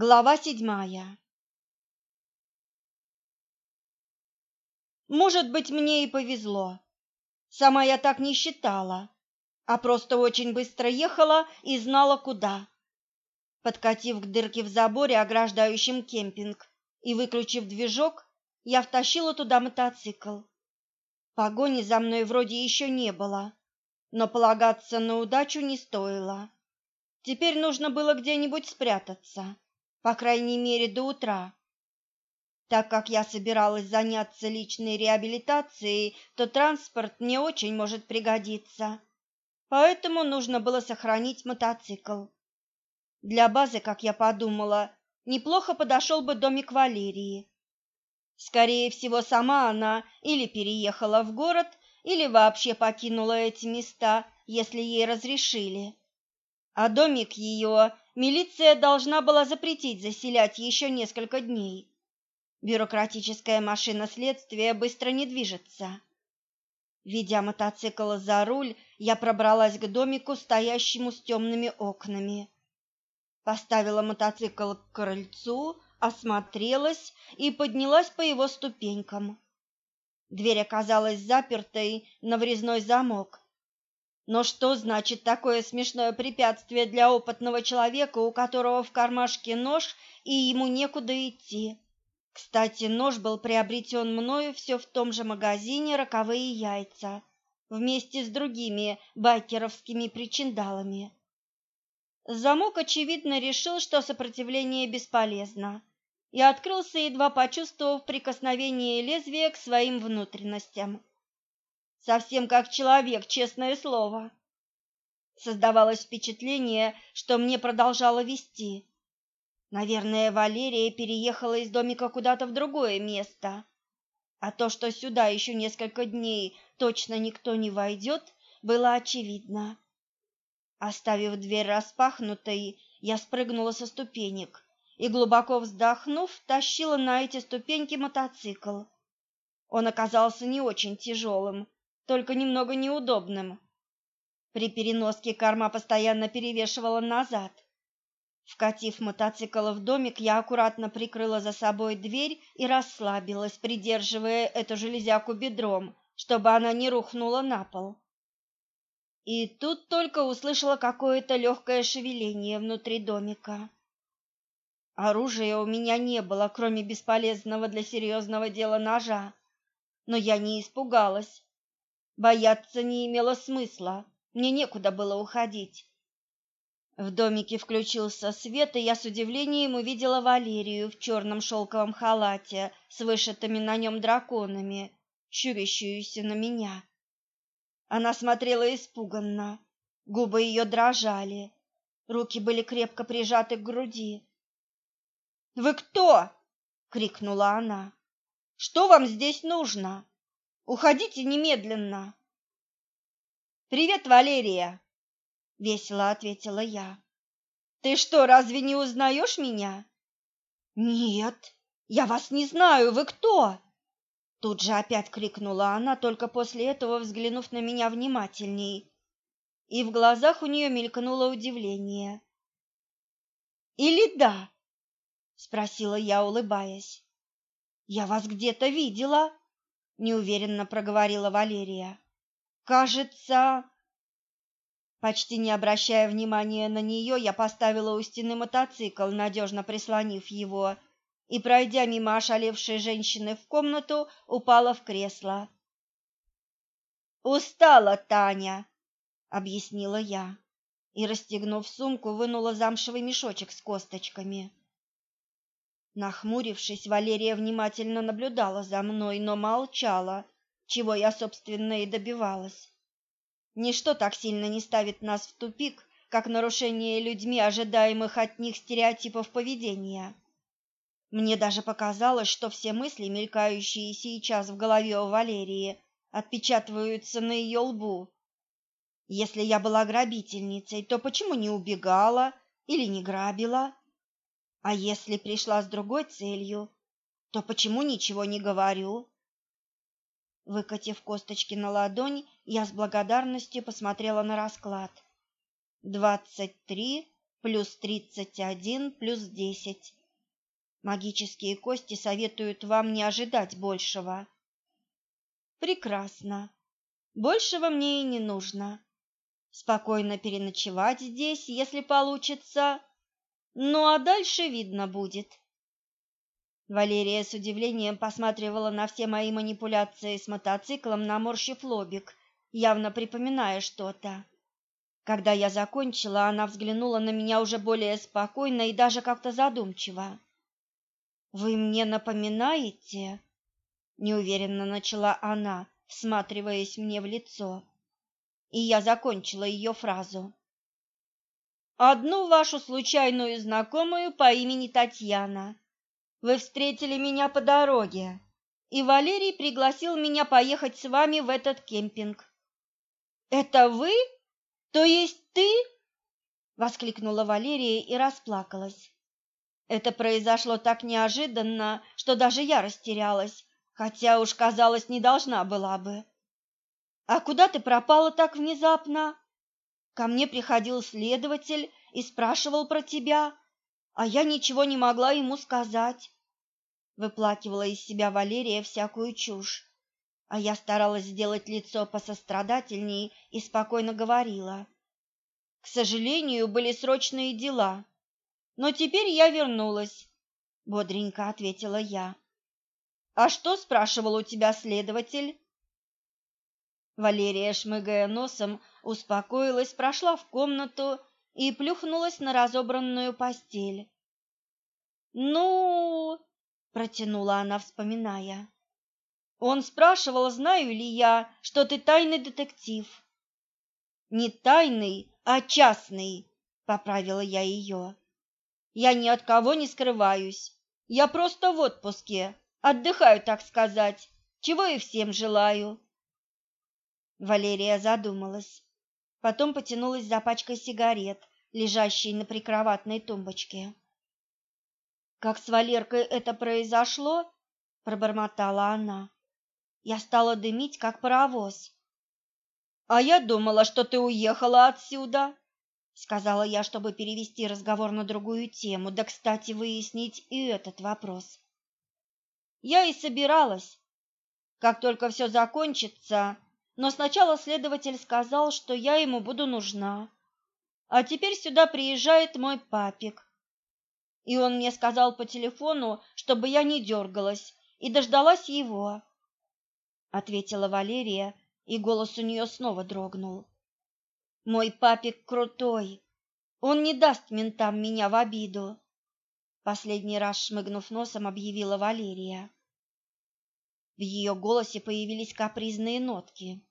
Глава седьмая Может быть, мне и повезло. Сама я так не считала, а просто очень быстро ехала и знала, куда. Подкатив к дырке в заборе, ограждающем кемпинг, и выключив движок, я втащила туда мотоцикл. Погони за мной вроде еще не было, но полагаться на удачу не стоило. Теперь нужно было где-нибудь спрятаться по крайней мере, до утра. Так как я собиралась заняться личной реабилитацией, то транспорт мне очень может пригодиться. Поэтому нужно было сохранить мотоцикл. Для базы, как я подумала, неплохо подошел бы домик Валерии. Скорее всего, сама она или переехала в город, или вообще покинула эти места, если ей разрешили. А домик ее Милиция должна была запретить заселять еще несколько дней. Бюрократическая машина следствия быстро не движется. Ведя мотоцикл за руль, я пробралась к домику, стоящему с темными окнами. Поставила мотоцикл к крыльцу, осмотрелась и поднялась по его ступенькам. Дверь оказалась запертой на врезной замок. Но что значит такое смешное препятствие для опытного человека, у которого в кармашке нож и ему некуда идти? Кстати, нож был приобретен мною все в том же магазине «Роковые яйца» вместе с другими байкеровскими причиндалами. Замок, очевидно, решил, что сопротивление бесполезно, и открылся, едва почувствовав прикосновение лезвия к своим внутренностям совсем как человек, честное слово. Создавалось впечатление, что мне продолжало вести. Наверное, Валерия переехала из домика куда-то в другое место. А то, что сюда еще несколько дней точно никто не войдет, было очевидно. Оставив дверь распахнутой, я спрыгнула со ступенек и, глубоко вздохнув, тащила на эти ступеньки мотоцикл. Он оказался не очень тяжелым, только немного неудобным. При переноске корма постоянно перевешивала назад. Вкатив мотоцикл в домик, я аккуратно прикрыла за собой дверь и расслабилась, придерживая эту железяку бедром, чтобы она не рухнула на пол. И тут только услышала какое-то легкое шевеление внутри домика. Оружия у меня не было, кроме бесполезного для серьезного дела ножа, но я не испугалась. Бояться не имело смысла, мне некуда было уходить. В домике включился свет, и я с удивлением увидела Валерию в черном шелковом халате с вышитыми на нем драконами, щурящуюся на меня. Она смотрела испуганно, губы ее дрожали, руки были крепко прижаты к груди. «Вы кто?» — крикнула она. «Что вам здесь нужно?» Уходите немедленно. Привет, Валерия, весело ответила я. Ты что, разве не узнаешь меня? Нет, я вас не знаю. Вы кто? Тут же опять крикнула она, только после этого взглянув на меня внимательней. И в глазах у нее мелькнуло удивление. Или да? спросила я, улыбаясь. Я вас где-то видела неуверенно проговорила Валерия. Кажется, почти не обращая внимания на нее, я поставила у стены мотоцикл, надежно прислонив его, и пройдя мимо ошалевшей женщины в комнату, упала в кресло. Устала, Таня, объяснила я и расстегнув сумку, вынула замшевый мешочек с косточками. Нахмурившись, Валерия внимательно наблюдала за мной, но молчала, чего я, собственно, и добивалась. Ничто так сильно не ставит нас в тупик, как нарушение людьми ожидаемых от них стереотипов поведения. Мне даже показалось, что все мысли, мелькающие сейчас в голове у Валерии, отпечатываются на ее лбу. Если я была грабительницей, то почему не убегала или не грабила? А если пришла с другой целью, то почему ничего не говорю? Выкатив косточки на ладонь, я с благодарностью посмотрела на расклад. Двадцать три, плюс тридцать один, плюс десять. Магические кости советуют вам не ожидать большего. Прекрасно. Большего мне и не нужно. Спокойно переночевать здесь, если получится. Ну а дальше видно будет. Валерия с удивлением посматривала на все мои манипуляции с мотоциклом, наморщив лобик, явно припоминая что-то. Когда я закончила, она взглянула на меня уже более спокойно и даже как-то задумчиво. «Вы мне напоминаете?» — неуверенно начала она, всматриваясь мне в лицо. И я закончила ее фразу. «Одну вашу случайную знакомую по имени Татьяна. Вы встретили меня по дороге, и Валерий пригласил меня поехать с вами в этот кемпинг». «Это вы?» То есть ты? воскликнула Валерия и расплакалась. Это произошло так неожиданно, что даже я растерялась, хотя уж казалось, не должна была бы. А куда ты пропала так внезапно? Ко мне приходил следователь и спрашивал про тебя, а я ничего не могла ему сказать. Выплакивала из себя Валерия всякую чушь а я старалась сделать лицо посострадательней и спокойно говорила. К сожалению, были срочные дела, но теперь я вернулась, бодренько ответила я. А что спрашивал у тебя следователь? Валерия, шмыгая носом, успокоилась, прошла в комнату и плюхнулась на разобранную постель. Ну, протянула она, вспоминая. Он спрашивал, знаю ли я, что ты тайный детектив. Не тайный, а частный, поправила я ее. Я ни от кого не скрываюсь. Я просто в отпуске, отдыхаю, так сказать, чего и всем желаю. Валерия задумалась, потом потянулась за пачкой сигарет, лежащей на прикроватной тумбочке. Как с Валеркой это произошло, пробормотала она. Я стала дымить, как паровоз. А я думала, что ты уехала отсюда, сказала я, чтобы перевести разговор на другую тему, да, кстати, выяснить и этот вопрос. Я и собиралась. Как только все закончится, но сначала следователь сказал, что я ему буду нужна. А теперь сюда приезжает мой папик. И он мне сказал по телефону, чтобы я не дергалась и дождалась его ответила Валерия, и голос у нее снова дрогнул. Мой папик крутой. Он не даст ментам меня в обиду. Последний раз шмыгнув носом, объявила Валерия. В ее голосе появились капризные нотки.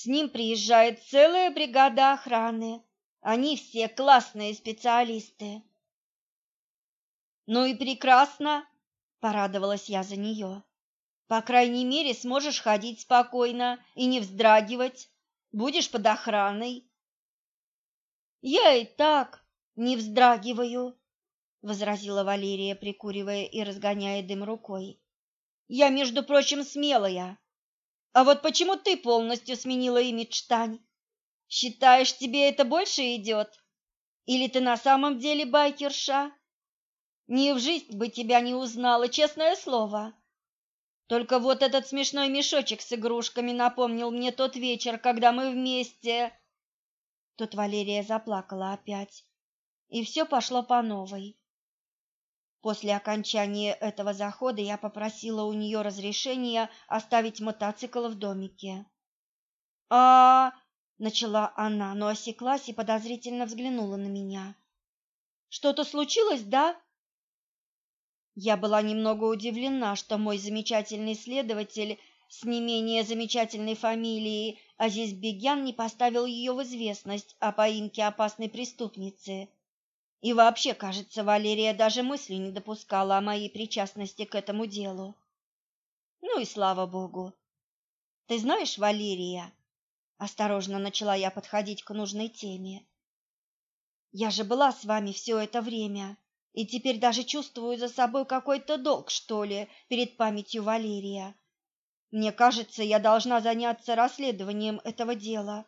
С ним приезжает целая бригада охраны. Они все классные специалисты. Ну и прекрасно, порадовалась я за нее. По крайней мере, сможешь ходить спокойно и не вздрагивать. Будешь под охраной. Я и так не вздрагиваю, возразила Валерия, прикуривая и разгоняя дым рукой. Я, между прочим, смелая. А вот почему ты полностью сменила имидж, Тань? Считаешь, тебе это больше идет? Или ты на самом деле байкерша? Ни в жизнь бы тебя не узнала, честное слово. Только вот этот смешной мешочек с игрушками напомнил мне тот вечер, когда мы вместе. Тут Валерия заплакала опять, и все пошло по новой. После окончания этого захода я попросила у нее разрешения оставить мотоцикл в домике. А, начала она, но осеклась и подозрительно взглянула на меня. Что-то случилось, да? Я была немного удивлена, что мой замечательный следователь с не менее замечательной фамилией Азизбегян не поставил ее в известность о поимке опасной преступницы. И вообще, кажется, Валерия даже мысли не допускала о моей причастности к этому делу. Ну и слава богу. Ты знаешь, Валерия, осторожно начала я подходить к нужной теме. Я же была с вами все это время и теперь даже чувствую за собой какой-то долг, что ли, перед памятью Валерия. Мне кажется, я должна заняться расследованием этого дела.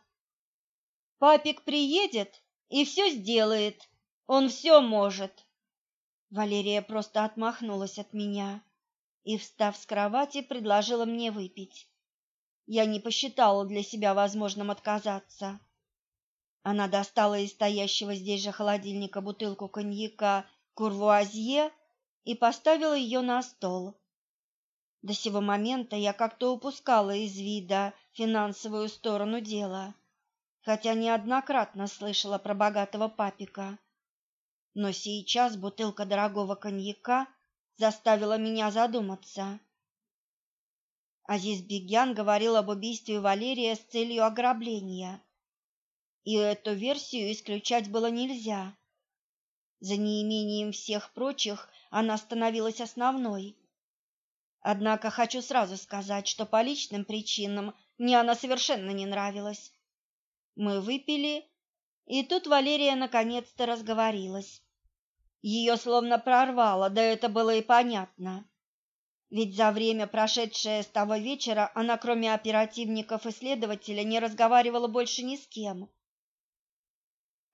Папик приедет, и все сделает. Он все может. Валерия просто отмахнулась от меня и, встав с кровати, предложила мне выпить. Я не посчитала для себя возможным отказаться. Она достала из стоящего здесь же холодильника бутылку коньяка «Курвуазье» и поставила ее на стол. До сего момента я как-то упускала из вида финансовую сторону дела, хотя неоднократно слышала про богатого папика. Но сейчас бутылка дорогого коньяка заставила меня задуматься. Азиз Бегян говорил об убийстве Валерия с целью ограбления. И эту версию исключать было нельзя. За неимением всех прочих она становилась основной. Однако хочу сразу сказать, что по личным причинам мне она совершенно не нравилась. Мы выпили, и тут Валерия наконец-то разговорилась. Ее словно прорвало, да это было и понятно. Ведь за время, прошедшее с того вечера, она, кроме оперативников и следователя, не разговаривала больше ни с кем.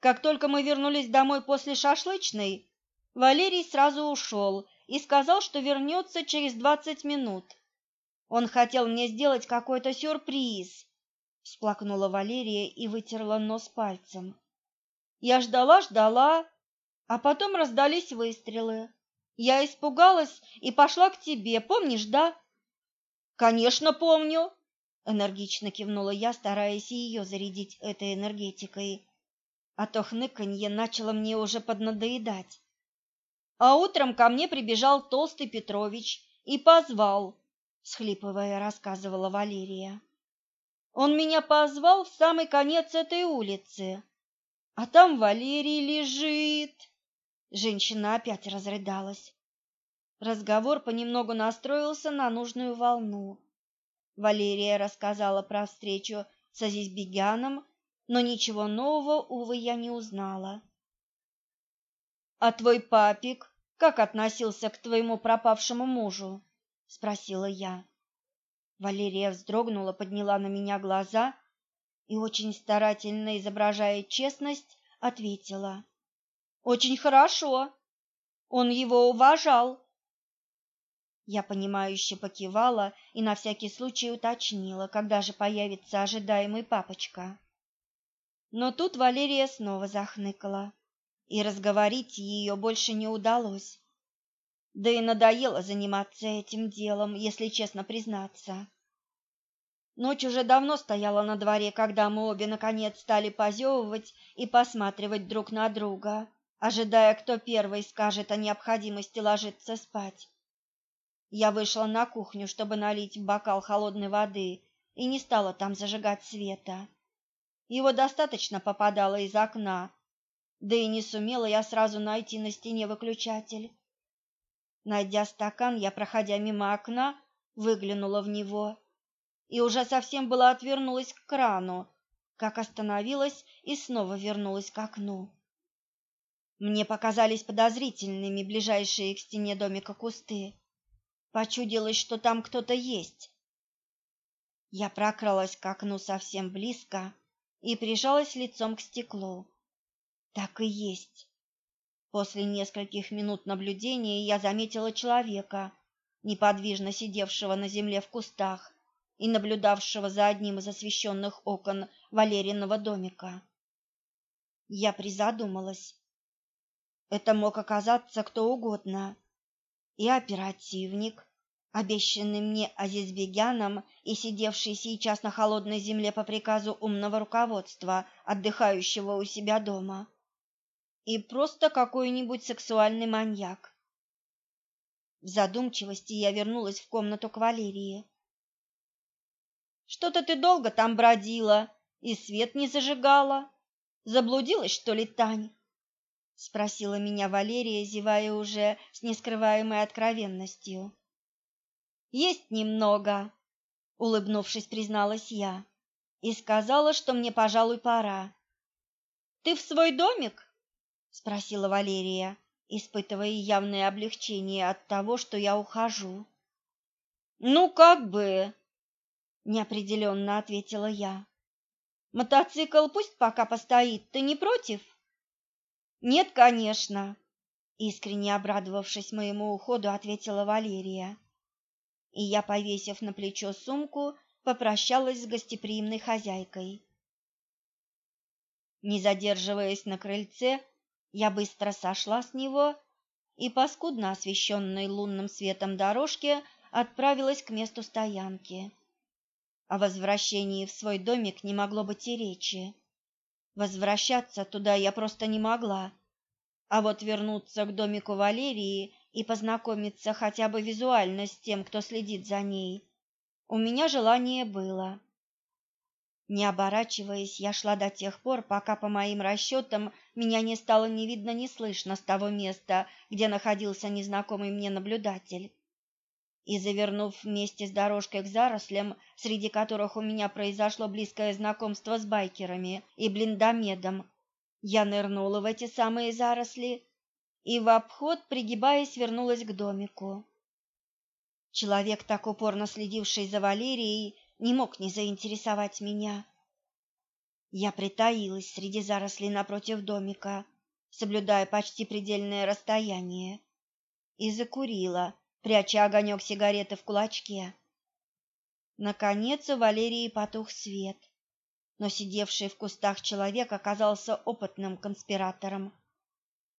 Как только мы вернулись домой после шашлычной, Валерий сразу ушел и сказал, что вернется через двадцать минут. Он хотел мне сделать какой-то сюрприз, всплакнула Валерия и вытерла нос пальцем. Я ждала, ждала, а потом раздались выстрелы. Я испугалась и пошла к тебе, помнишь, да? Конечно, помню, энергично кивнула я, стараясь ее зарядить этой энергетикой. А то хныканье начало мне уже поднадоедать. А утром ко мне прибежал толстый Петрович и позвал, схлипывая, рассказывала Валерия. Он меня позвал в самый конец этой улицы. А там Валерий лежит. Женщина опять разрыдалась. Разговор понемногу настроился на нужную волну. Валерия рассказала про встречу с Азизбегяном, но ничего нового, увы, я не узнала. «А твой папик как относился к твоему пропавшему мужу?» — спросила я. Валерия вздрогнула, подняла на меня глаза и, очень старательно изображая честность, ответила. Очень хорошо. Он его уважал. Я понимающе покивала и на всякий случай уточнила, когда же появится ожидаемый папочка. Но тут Валерия снова захныкала, и разговорить ее больше не удалось. Да и надоело заниматься этим делом, если честно признаться. Ночь уже давно стояла на дворе, когда мы обе наконец стали позевывать и посматривать друг на друга ожидая, кто первый скажет о необходимости ложиться спать. Я вышла на кухню, чтобы налить бокал холодной воды, и не стала там зажигать света. Его достаточно попадало из окна, да и не сумела я сразу найти на стене выключатель. Найдя стакан, я, проходя мимо окна, выглянула в него и уже совсем была отвернулась к крану, как остановилась и снова вернулась к окну. Мне показались подозрительными ближайшие к стене домика кусты. Почудилось, что там кто-то есть. Я прокралась к окну совсем близко и прижалась лицом к стеклу. Так и есть. После нескольких минут наблюдения я заметила человека, неподвижно сидевшего на земле в кустах и наблюдавшего за одним из освещенных окон Валериного домика. Я призадумалась. Это мог оказаться кто угодно. И оперативник, обещанный мне Азизбегяном и сидевший сейчас на холодной земле по приказу умного руководства, отдыхающего у себя дома. И просто какой-нибудь сексуальный маньяк. В задумчивости я вернулась в комнату к Валерии. Что-то ты долго там бродила и свет не зажигала. Заблудилась, что ли, Тань? спросила меня Валерия, зевая уже с нескрываемой откровенностью. Есть немного, улыбнувшись, призналась я и сказала, что мне, пожалуй, пора. Ты в свой домик? Спросила Валерия, испытывая явное облегчение от того, что я ухожу. Ну как бы, неопределенно ответила я. Мотоцикл пусть пока постоит, ты не против? Нет, конечно, искренне обрадовавшись моему уходу, ответила Валерия. И я, повесив на плечо сумку, попрощалась с гостеприимной хозяйкой. Не задерживаясь на крыльце, я быстро сошла с него и по скудно освещенной лунным светом дорожке отправилась к месту стоянки. О возвращении в свой домик не могло быть и речи. Возвращаться туда я просто не могла. А вот вернуться к домику Валерии и познакомиться хотя бы визуально с тем, кто следит за ней, у меня желание было. Не оборачиваясь, я шла до тех пор, пока, по моим расчетам, меня не стало ни видно, ни слышно с того места, где находился незнакомый мне наблюдатель. И, завернув вместе с дорожкой к зарослям, среди которых у меня произошло близкое знакомство с байкерами и блиндомедом, я нырнула в эти самые заросли и в обход, пригибаясь, вернулась к домику. Человек, так упорно следивший за Валерией, не мог не заинтересовать меня. Я притаилась среди зарослей напротив домика, соблюдая почти предельное расстояние, и закурила, пряча огонек сигареты в кулачке. Наконец у Валерии потух свет, но сидевший в кустах человек оказался опытным конспиратором.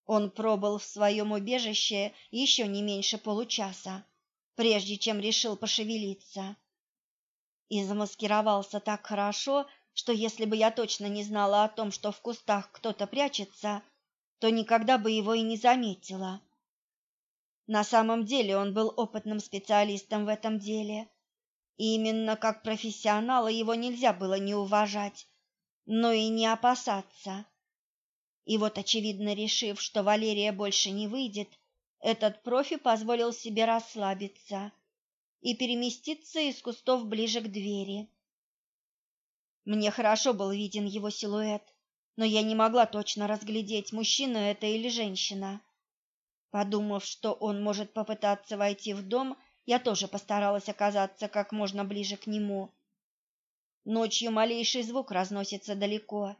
Он пробыл в своем убежище еще не меньше получаса, прежде чем решил пошевелиться и замаскировался так хорошо, что если бы я точно не знала о том, что в кустах кто-то прячется, то никогда бы его и не заметила. На самом деле он был опытным специалистом в этом деле. И именно как профессионала его нельзя было не уважать, но и не опасаться. И вот, очевидно, решив, что Валерия больше не выйдет, этот профи позволил себе расслабиться и переместиться из кустов ближе к двери. Мне хорошо был виден его силуэт, но я не могла точно разглядеть, мужчина это или женщина. Подумав, что он может попытаться войти в дом, я тоже постаралась оказаться как можно ближе к нему. Ночью малейший звук разносится далеко,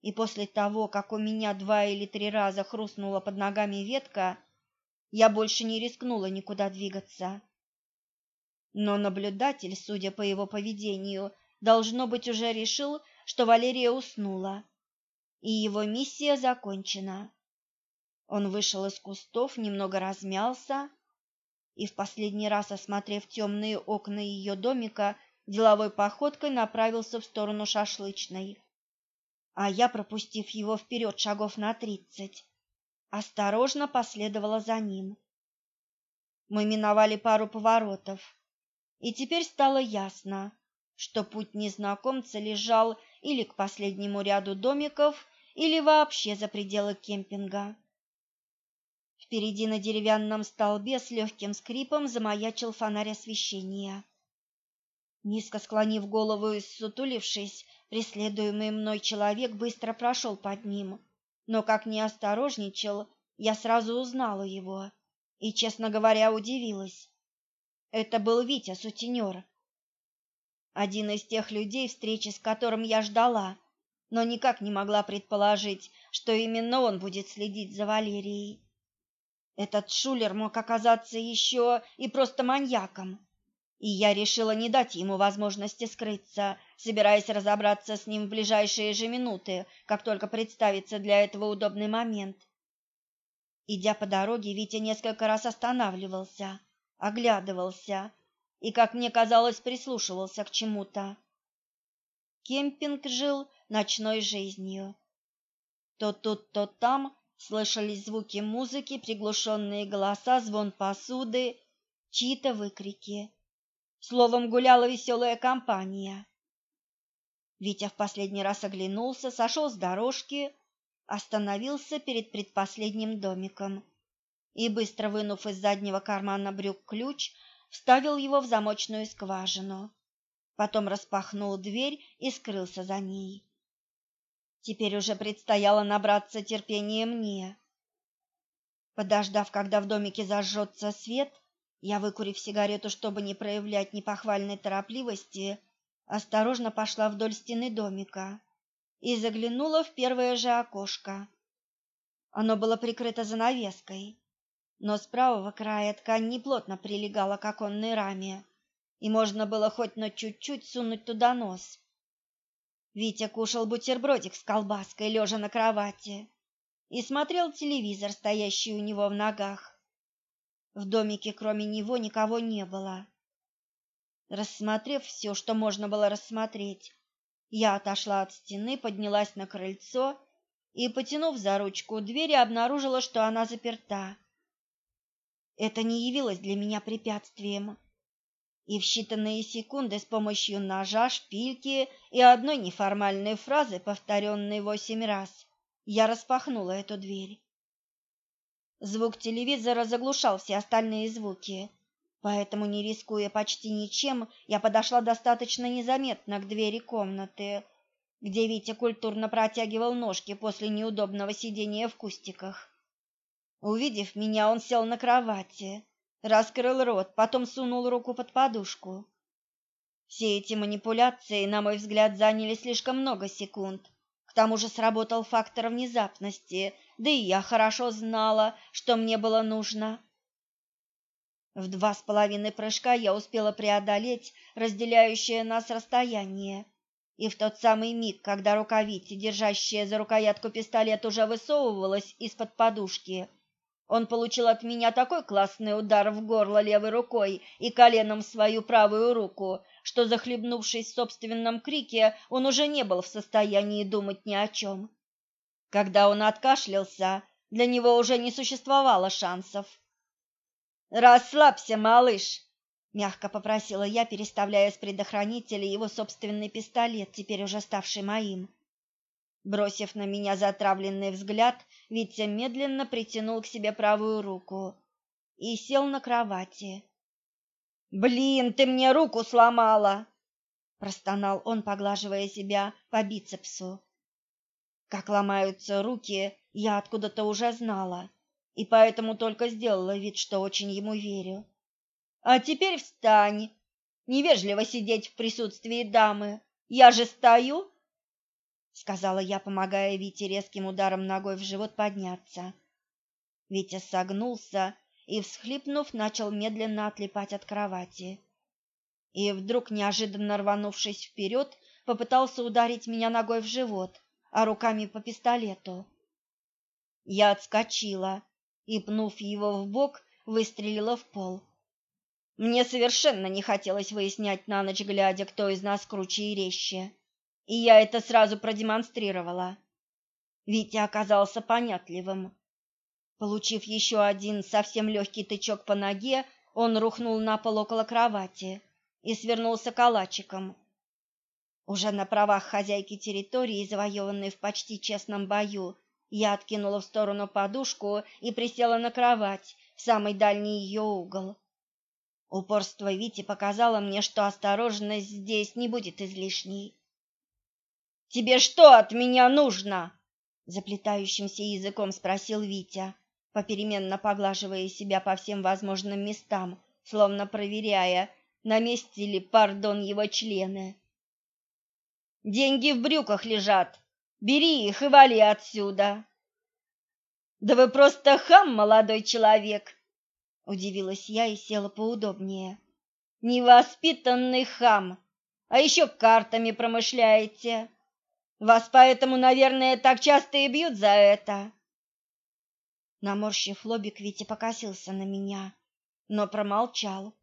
и после того, как у меня два или три раза хрустнула под ногами ветка, я больше не рискнула никуда двигаться. Но наблюдатель, судя по его поведению, должно быть уже решил, что Валерия уснула, и его миссия закончена. Он вышел из кустов, немного размялся и в последний раз, осмотрев темные окна ее домика, деловой походкой направился в сторону шашлычной. А я, пропустив его вперед шагов на тридцать, осторожно последовала за ним. Мы миновали пару поворотов и теперь стало ясно, что путь незнакомца лежал или к последнему ряду домиков, или вообще за пределы кемпинга. Впереди на деревянном столбе с легким скрипом замаячил фонарь освещения. Низко склонив голову и ссутулившись, преследуемый мной человек быстро прошел под ним, но как не осторожничал, я сразу узнала его и, честно говоря, удивилась. Это был Витя сутенер. Один из тех людей, встречи с которым я ждала, но никак не могла предположить, что именно он будет следить за Валерией. Этот шулер мог оказаться еще и просто маньяком, и я решила не дать ему возможности скрыться, собираясь разобраться с ним в ближайшие же минуты, как только представится для этого удобный момент. Идя по дороге, Витя несколько раз останавливался, оглядывался и, как мне казалось, прислушивался к чему-то. Кемпинг жил ночной жизнью. То тут, то там слышались звуки музыки, приглушенные голоса, звон посуды, чьи-то выкрики. Словом, гуляла веселая компания. Витя в последний раз оглянулся, сошел с дорожки, остановился перед предпоследним домиком и, быстро вынув из заднего кармана брюк ключ, вставил его в замочную скважину. Потом распахнул дверь и скрылся за ней. Теперь уже предстояло набраться терпения мне. Подождав, когда в домике зажжется свет, я, выкурив сигарету, чтобы не проявлять непохвальной торопливости, осторожно пошла вдоль стены домика и заглянула в первое же окошко. Оно было прикрыто занавеской, но с правого края ткань неплотно прилегала к оконной раме, и можно было хоть на чуть-чуть сунуть туда нос. Витя кушал бутербродик с колбаской, лежа на кровати, и смотрел телевизор, стоящий у него в ногах. В домике кроме него никого не было. Рассмотрев все, что можно было рассмотреть, я отошла от стены, поднялась на крыльцо и, потянув за ручку двери, обнаружила, что она заперта. Это не явилось для меня препятствием. И в считанные секунды с помощью ножа, шпильки и одной неформальной фразы, повторенной восемь раз, я распахнула эту дверь. Звук телевизора заглушал все остальные звуки, Поэтому, не рискуя почти ничем, я подошла достаточно незаметно к двери комнаты, где Витя культурно протягивал ножки после неудобного сидения в кустиках. Увидев меня, он сел на кровати, раскрыл рот, потом сунул руку под подушку. Все эти манипуляции, на мой взгляд, заняли слишком много секунд. К тому же сработал фактор внезапности, да и я хорошо знала, что мне было нужно. В два с половиной прыжка я успела преодолеть разделяющее нас расстояние. И в тот самый миг, когда рука Вити, держащая за рукоятку пистолет, уже высовывалась из-под подушки, он получил от меня такой классный удар в горло левой рукой и коленом в свою правую руку, что, захлебнувшись в собственном крике, он уже не был в состоянии думать ни о чем. Когда он откашлялся, для него уже не существовало шансов. Расслабься, малыш, мягко попросила я, переставляя с предохранителя его собственный пистолет, теперь уже ставший моим. Бросив на меня затравленный взгляд, Витя медленно притянул к себе правую руку и сел на кровати. Блин, ты мне руку сломала, простонал он, поглаживая себя по бицепсу. Как ломаются руки, я откуда-то уже знала и поэтому только сделала вид, что очень ему верю. А теперь встань. Невежливо сидеть в присутствии дамы. Я же стою, сказала я, помогая Вите резким ударом ногой в живот подняться. Витя согнулся и, всхлипнув, начал медленно отлипать от кровати. И вдруг, неожиданно рванувшись вперед, попытался ударить меня ногой в живот, а руками по пистолету. Я отскочила и, пнув его в бок, выстрелила в пол. Мне совершенно не хотелось выяснять на ночь глядя, кто из нас круче и резче, и я это сразу продемонстрировала. Витя оказался понятливым. Получив еще один совсем легкий тычок по ноге, он рухнул на пол около кровати и свернулся калачиком. Уже на правах хозяйки территории, завоеванной в почти честном бою, я откинула в сторону подушку и присела на кровать, в самый дальний ее угол. Упорство Вити показало мне, что осторожность здесь не будет излишней. Тебе что от меня нужно? заплетающимся языком спросил Витя, попеременно поглаживая себя по всем возможным местам, словно проверяя, на месте ли, пардон, его члены. Деньги в брюках лежат, Бери их и вали отсюда. Да вы просто хам, молодой человек, удивилась я и села поудобнее. Невоспитанный хам, а еще картами промышляете. Вас поэтому, наверное, так часто и бьют за это. Наморщив лобик, Витя покосился на меня, но промолчал.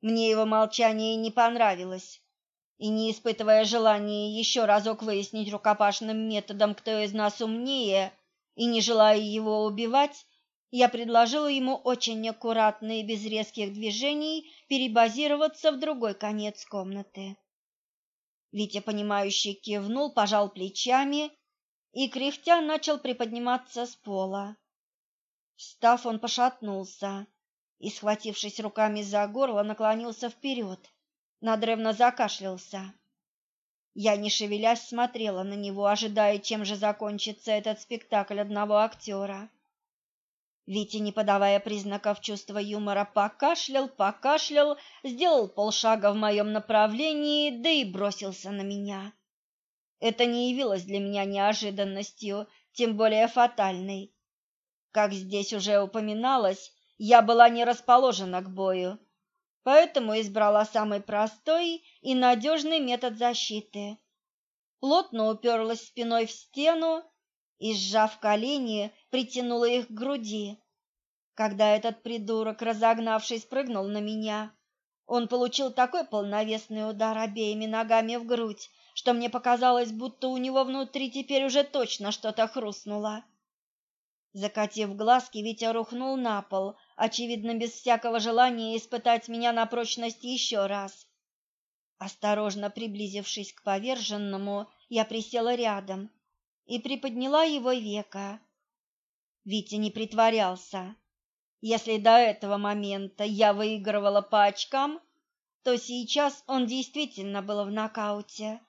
Мне его молчание не понравилось и не испытывая желания еще разок выяснить рукопашным методом, кто из нас умнее, и не желая его убивать, я предложила ему очень аккуратно и без резких движений перебазироваться в другой конец комнаты. Витя, понимающе кивнул, пожал плечами и, кряхтя, начал приподниматься с пола. Встав, он пошатнулся и, схватившись руками за горло, наклонился вперед надрывно закашлялся. Я, не шевелясь, смотрела на него, ожидая, чем же закончится этот спектакль одного актера. Витя, не подавая признаков чувства юмора, покашлял, покашлял, сделал полшага в моем направлении, да и бросился на меня. Это не явилось для меня неожиданностью, тем более фатальный. Как здесь уже упоминалось, я была не расположена к бою, поэтому избрала самый простой и надежный метод защиты. Плотно уперлась спиной в стену и, сжав колени, притянула их к груди. Когда этот придурок, разогнавшись, прыгнул на меня, он получил такой полновесный удар обеими ногами в грудь, что мне показалось, будто у него внутри теперь уже точно что-то хрустнуло. Закатив глазки, Витя рухнул на пол, очевидно, без всякого желания испытать меня на прочность еще раз. Осторожно приблизившись к поверженному, я присела рядом и приподняла его века. Витя не притворялся. Если до этого момента я выигрывала по очкам, то сейчас он действительно был в нокауте.